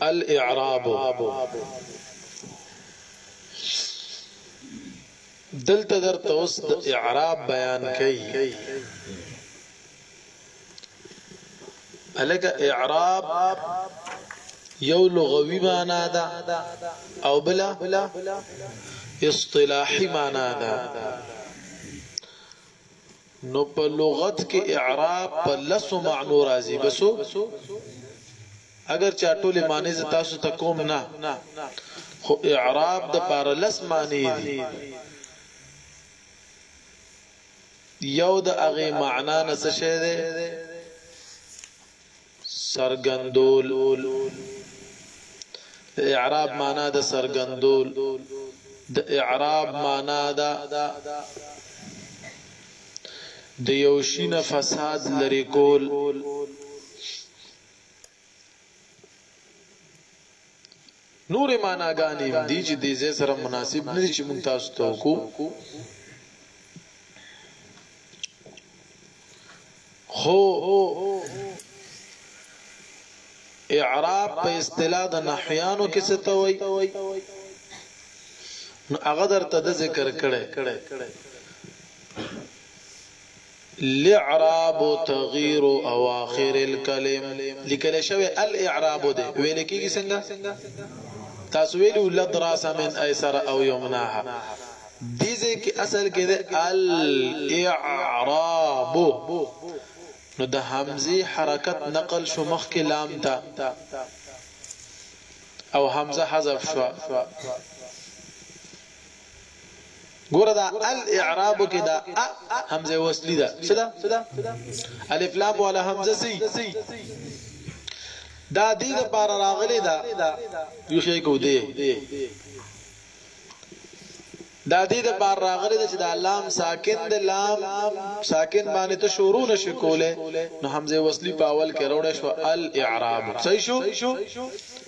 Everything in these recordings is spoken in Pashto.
الاعراب دلته در توس د اعراب بیان کړي الک اعراب یو لغوي معنا ده او بل اصطلاحي معنا ده نو په لغت کې اعراب په لسو معنو راځي بسو اگر چا ټول معنی ز تاسو ته کوم نه خو اعراب د پار لس معنی دي یو د هغه معنا نه څه شی دی سرګندول د اعراب معنا د سرګندول د اعراب معنا دا د یو شین فساد لری کول نورې معناګانې هم دي چې دې ځای سره مناسب نه دي چې موږ تاسو ته وکړو، خو اعراب په اصطلاح د نحویانو کې څه ته وایي نو هغه درته د ذکر کړي الاعراب تغیر اواخر الکلم لیکل شوی الاعراب دی ویل کیږي څنګه تاسو ویلو لدراس من ایسر او یمناها دې ځکه اصل کې ده الاعراب نو د حمزه حرکت نقل شو مخ کې لام تا او حمزه حذف شو ګوره دا ال اعراب کې دا ا همزه وصلی ده څه ده الف لام ولا همزه سي دا دې د بار راغلي دا یو شي کو دی دا دې د بار راغلي چې دا لام ساکن د لام ساکن باندې ته شروع نشي کوله نو همزه وصلی په اول کې روړې شو ال اعراب صحیح شو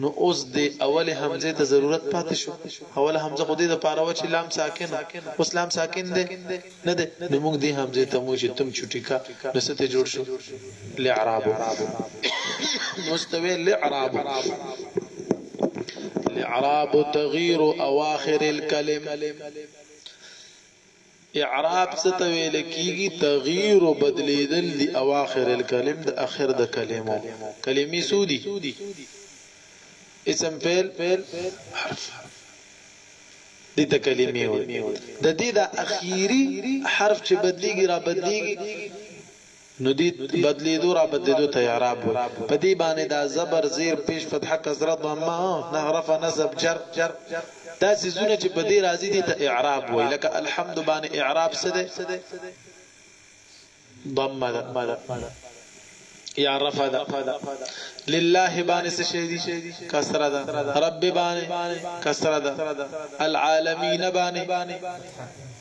نو اوس دې اولې همزې ته ضرورت پاتې شو؟ اوله همزه خو دې د پاره وه چې لام ساکن و، اوس لام ساکن دی؟ نه دی؟ نو موږ دې همزې ته هم وایو چې تم چوټي کا، نو څه ترې جوړ شو؟ لعراب. نو اوس ته وې لعراب. لعراب تغیر اواخر الکلم. اعراب څه ته ویل کیږی تغیر او بدلیدل دی اواخر الکلم د اخر د کلمو کلمی څو دی اسم فعل حرف دی ته کلمی وی د دی دا اخیری حرف چې بدلیږي را بدلیږي نو دي بدليدو را بدليدو ته اعراب وي په دي باندي دا زبر زير پيش فتحه کسره ضمه نه رفع نصب جر دا څيزونه چي په دي راځي دي ته اعراب وي لکه الحمد باندي اعراب څه ده ضمه ده يا رفع ده لله باندي څه شي دي کسره ده رب باندي کسره ده العالمين باندي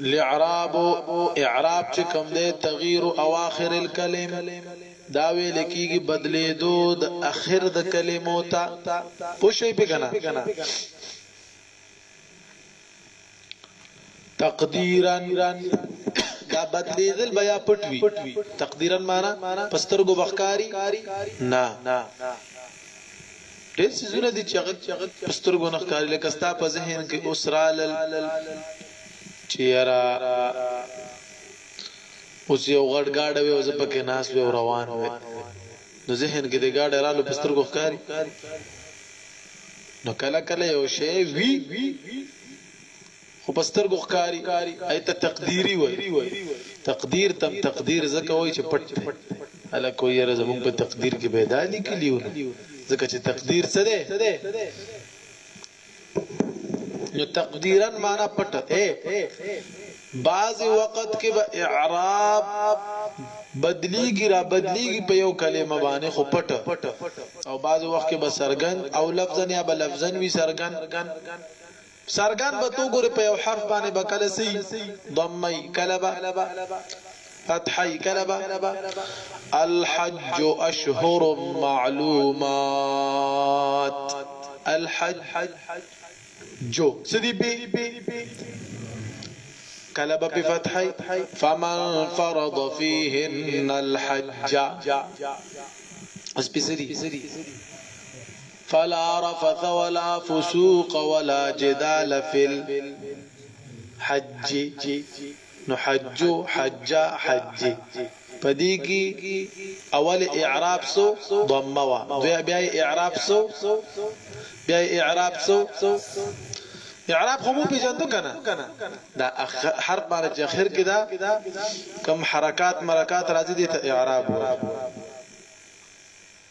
الاعراب، اعراب چې کوم دی تغیر اواخر الکلم دا ویل کیږي بدلیدو د اخر د کلمو ته پوښی په کنه تقدیرا دا بدلیدل بیا پټوي تقدیرا معنا پسترګو بخکاری نه ډېر څیزونه دي چې هغه په سترګو نه ښکاري لکه ستا په ذهن کې اوس رالل چې یاره اوس یو غټ ګاډی وي او زه پکې ناست وي او روان وي نو ذهن کې د ګاډی رالو په سترګو ښکاري نو کله کله یو شی وي خو په سترګو ښکاري هغه ته تقديري وايي تقدير ته هم تقدير ځکه وايي چې پټ دی هلک وايي ياره زموږ په تقدير کې به يې دا ليکلي وو نو ځکه چې تقدير څه دی نو تقديرا معنا پټ اے بعض وخت کې به اعراب بدلیږي را بدلیږي په یو کلمه باندې خو پټ او بعض وخت کې به سرګن او لفظن یا به لفظن وی سرګن څرګند به تو ګورې په یو حرف باندې به کله سي ضمه کله به فتحه کله به الحج اشهر معلومات الحج جو سدي بي کله به په فتحه فمن فرض فيهن الحج اس په سدي فلا رفث ولا فسوق ولا جدال في الحج نو حج حج حج پدې کې اول اعراب سو ضمه وا بیا بیا اعراب سو بیا اعراب سو اعراب خو مو پیژندو کنه دا حرف باندې چې اخر کې دا کم حرکات مرکات راځي دي ته اعراب وایي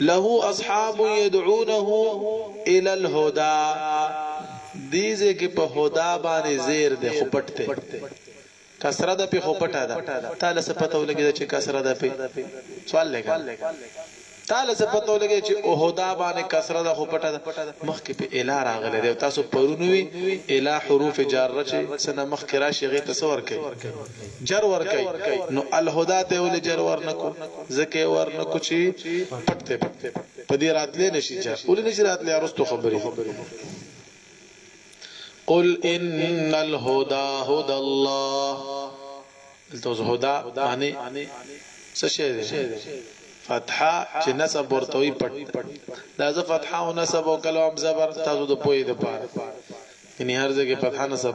له اصحاب يدعونه الي الهدی دی ځای کې په هدا باندې زیر دی خو پټ دی کسره ده پی خو پټه ده تاله څه پته ولګی چې کسره ده پی سوال لګا تاله څه پته ولګی چې اوهدا باندې کسره ده خو پټه ده مخکې په اله راغلی دی تاسو پرونوي اله حروف جاره چې سنه مخکې راشي غي تصور کوي جر ورکوي نو الهدی ته ولې جر ورنکو ځکه یې ورنکو چې پټ دی په دې راتلې نشي جر ولې نشي راتلې ارستو خبرې قل ان الهدى هدى الله التوز هدى معنی څه شی دی فتحه چې نسب ورته وي پټ دا ز فتحه او نسب او کلام زبر تاسو د پوهې د پاره یعنی هر ځای کې فتحه نسب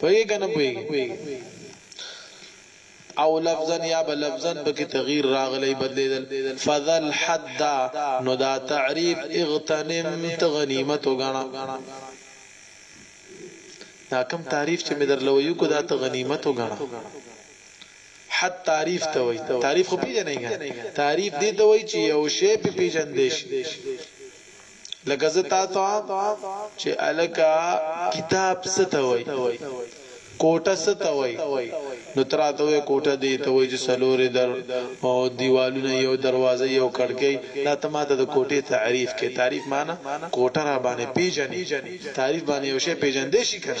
پوهیږی که نه پوهیږی او لفظا یا به لفظا پکې تغییر راغلی بدلیدل فذا الحد نو دا تعریف اغتنم ته غنیمت وګڼه دا کم تعریف چې مې درلو یو کو دا ته غنیمت وګڼه حد تعریف ته وای تعریف خو پیژنې غا تعریف دې ته وای چې یو شی په پیژندې شي لکه زه تاته چې الکه کتاب څه ته وای کوټه څه ته وای نو تراته وای کوټه دی ته وای چې سلورې در او دیوالونه یو دروازه یو کړکۍ دا ته ماته د کوټې تعریف کې تعریف معنی کوټه را باندې پیژنې تعریف باندې یو شی پیژندې شي کنه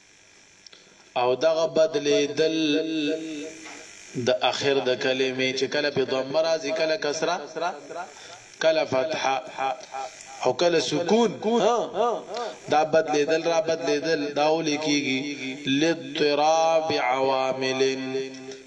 او دغه بدلېدل د اخر د کلمې چې کله په ضمه راځي کله کسره کله فتحه او کله سکون دا بدلیدل را بدلیدل دا ولیکيږي لضطراب عوامل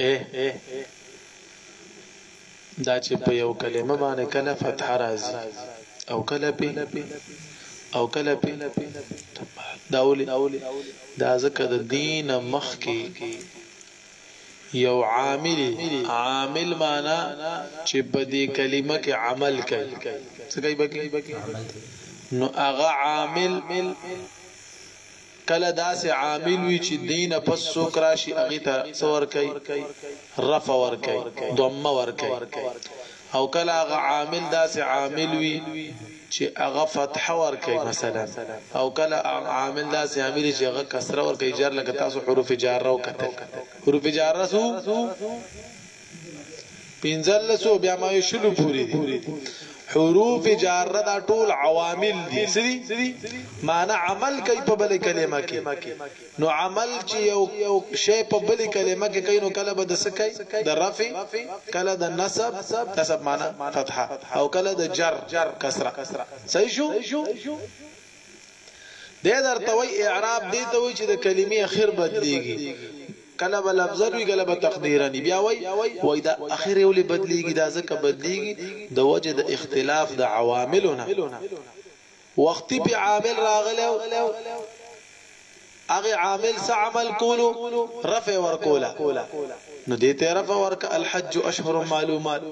اې دا چې په یو کلمه باندې کله فتح راځي او کله پی او کله پی داولی دا ځکه د دین مخ کې یو عامل عامل معنا چې په دې کلمه کې عمل کوي څه کوي بکی نو هغه عامل کله داسې عامل وي چې دی نه پس څوک راشي هغه ته څه ورکوي رفع ورکوي ضمه ورکوي او کله هغه عامل داسې عامل وي چې هغه فتح ورکوي مثلا او کله عامل داسې عامل چې هغه کسره ورکوي جر لکه تاسو حروف جاره او کتل حروف جاره سو پنځلسو بیا مایو شلو پوری دی حروف جاره دا ټول عوامل دي سری معنی عمل کوي په بل کلمه کې نو عمل چې یو شی په بل کلمه کې کوي نو کله به د سکای د رفع کله د نصب نصب معنی فتحه او کله د جر کسره صحیح شو د درته وی اعراب دی ته وی چې د کلمې اخر بدليږي کله به لفظاً وي کله به تقديراً وي بيا وايي وايي دا اخر يې ولې بدليږي دا ځکه بدليږي د وجې د اختلاف د عواملو نه وختي پې عامل راغلی و هغه عامل څه عمل کولو رفع ورکوله نو دې ته رفع ورک الحج اشهر معلومات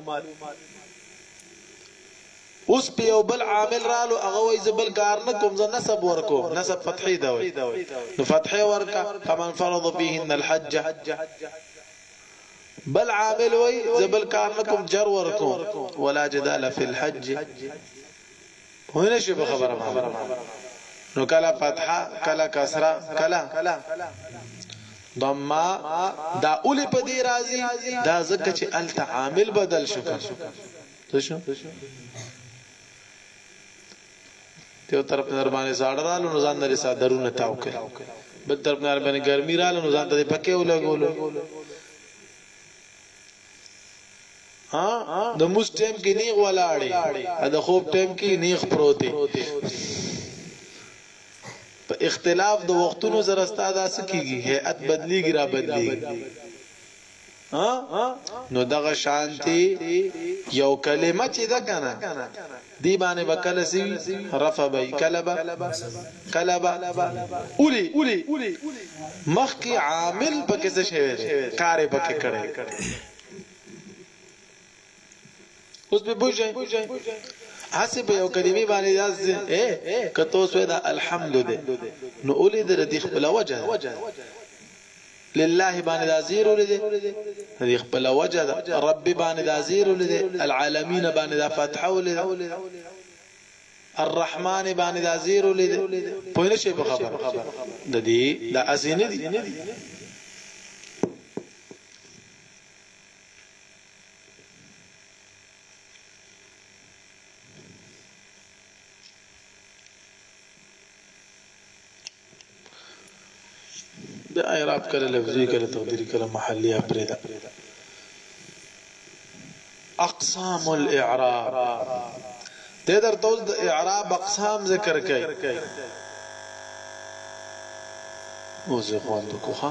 اوس په یو بل عامل رالو هغه وای زه بل کار نه کوم زه نسب ورکوم نسب فتحې ته وای نو فتحې ورکا فمن فرض فيهن الحج بل عامل وای زه بل کار نه کوم جر ورکوم ولا جدال فی الحج هونه شي په خبره نو کلا فتحه کلا کسره کلا ضما دا اول په دی راضی دا زکه چې التعامل بدل شو څه شو یو طرف نر باندې زاړه رالو نو ځان لري صادرونه تاو کړ بل طرف نر باندې ګرمي رالو نو ځان ته پکې ولګولو ها د موس ټیم کې نیغ ولاړې د خوب ټیم کې نیغ پروتې په اختلاف د وختونو سره ستاده سکیږي هيئت بدلیږي را بدلیږي نو دغه شانتی یو کلمه چې ده کنه دی باندې وکړه سی رفع بی کلبا کلبا اولی مخکی عامل پکې څه شوی کار پکې کړی اوس به بوجه حسب به یو کلمې باندې یاز دې اے کته سوې دا الحمد دې نو اولې دې دې خپل وجه لله باندې دا زیر ولې دې خپل وجه رب باندې دا زیر ولې دې العالمین باندې دا فتحه ولې الرحمن باندې دا زیر ولې دې په نشه په خبر د دې دا اسینه دي د اعراب کله لفظي کله تقديري کله محلي اپريدا اقسام الاعراب د درته د اعراب اقسام ذکر کړي او زه خوان د کوخه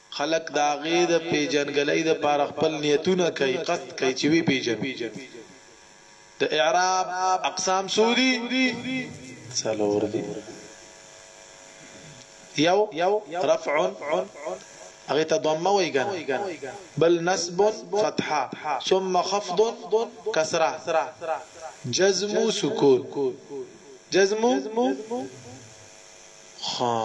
خلک د هغې د پېژندګلۍ لپاره خپل نیتونه کوي، قصد کوي چې ویې پېژني. د اعراب اقسام څو دي؟ څلور دي. یو، رفع، هغې ته ضمه وايي که نه؟ بل نصب، فتحه، ثم خفض، کسره، جزم، سکون. جزم، ښه.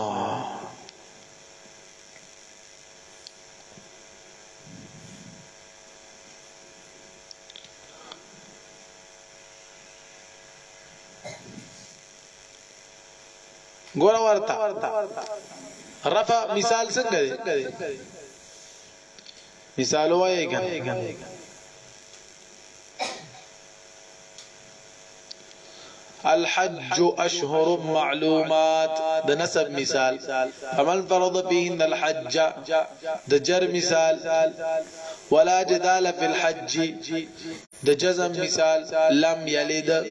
ګور ورته رفع مثال څنګه دی مثال وایي ګان الحج اشهر معلومات د نسب مثال فمن فرض ان الحج د جر مثال ولا جدال في الحج د جزم مثال لم يلد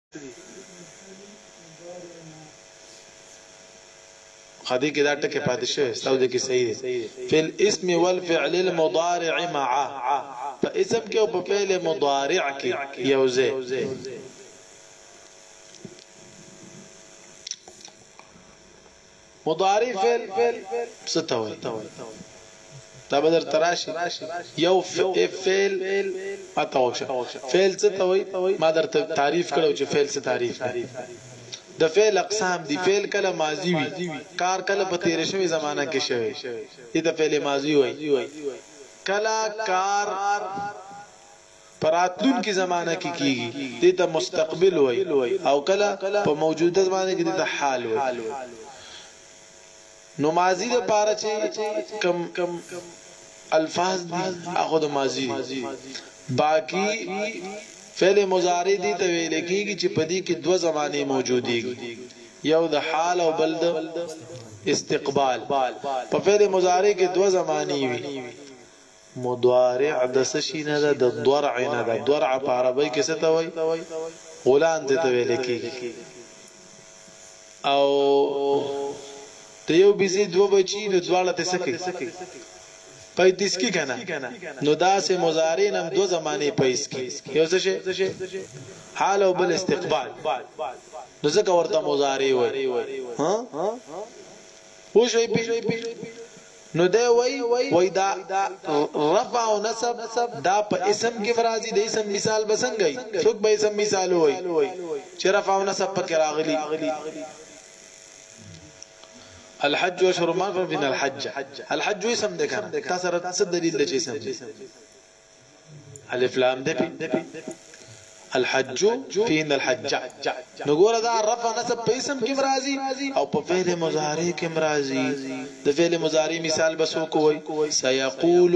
خدي کې دا ټکه پاتې شوی ستاسو د کې صحیح دی فل اسم والفعل المضارع مع په اسم کې او په فعل مضارع کې یوځه مضارع فعل څه ته وایي دا به درته راشي یو فعل پته وشه فعل څه ته وایي ما درته تعریف کړو چې فعل څه تعریف دی د فعل اقسام دي فعل کله ماضی وي کار کله په تیر شوی زمانہ کې شوی دي ته فعل ماضی وایي کله کار په راتلونکي زمانه کې کېږي، دې ته مستقبل وايي او کله په موجوده زمانه کې دې ته حال وايي. نو ماضي لپاره چې کوم الفاظ دي، هغه خو د ماضي دي، باقي فعل مضارع دې ته ويل کېږي چې په دې کې دوه زمانې موجودېږي، يو د حال او بل د استقبال. په فعل مضارع کې دوه زمانې وي، مضارع د څه شي نه ده؟ د ضرع نه ده. ضرع په عربۍ کې څه ته وايي؟ غولانځې ته ویل کېږي. او د یو بیزې دوه بچي نو دواړه ترې څه کوي؟ پیدیس کي که نه؟ نو داسې مضارع نه هم دوه زمانې پیس کي. یو څه شی حال او بل استقبال. نو ځکه ورته مضارع وايي. ها؟ پوه شوئ پې؟ نو دی وایی وایی دا رفع او نصب دا په اسم کې مرازی د اسم مثال به څنګه وي څوک به اسم مثال وایي چې رفع او نصب پکې راغلي الحج اشهر معروف من الحج الحج اسم ده کنه تاسو سره څه دلیل ده چې اسم الف لام دې الحج فين الحج نو ګوره دا رفع نسب په اسم کې مرাজি او په فعل مضارع کې مرাজি د فعل مضارع مثال بس وکوي سيقول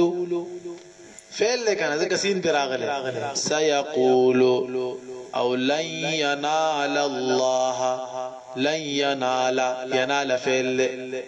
فعل نه کنه ځکه سین پر راغله سيقول او لن ينال الله لن ينال ينال فعل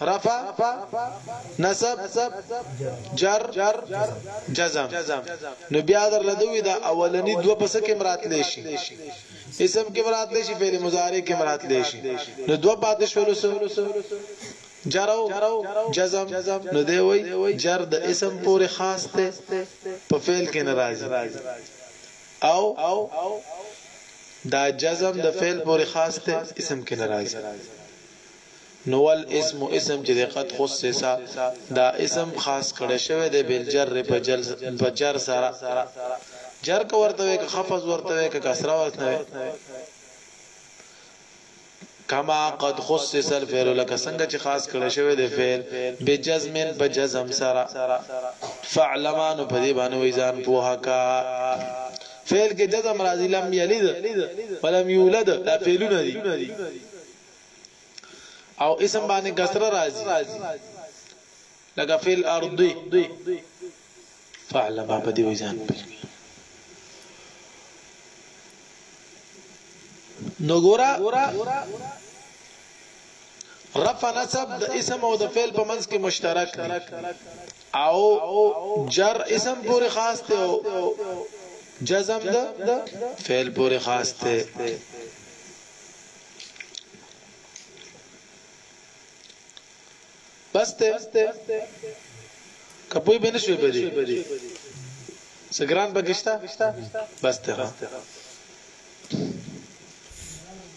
رفع نصب جر جزم نو بیا در لدوی دا اولنی دو پس کې مرات لیشي اسم کې مرات لیشي فعل مضارع کې مرات لیشي نو دو پاتې شول سو جرو جزم نو دی وای جر د اسم پورې خاص ته په فعل کې ناراضي او دا جزم د فعل پورې خاص ته اسم کې ناراضي نو والاسم اسم چې دی قد خصص دا اسم خاص کړی شوی دی بالجر په جل په جر سره جر که ورته وي که خفض ورته وي که کسره ورته وي کما قد خصص الفعل لك څنګه چې خاص کړی شوی دی فعل بجزم بجزم سره فعلمانو په دې باندې وې ځان پوها کا فعل کې جزم راځي لم یلد ولم یولد دا فعلونه دي او اسم باندې کسره راځي لکه فی الارض فعلم په دې وزن نو ګورا رفع نسب د اسم او د فعل په منځ کې مشترک دی او جر اسم پورې خاص دی او جزم د فعل پورې خاص دی بس ته کپوی به نشوي په دې سګران پکښتا بس ته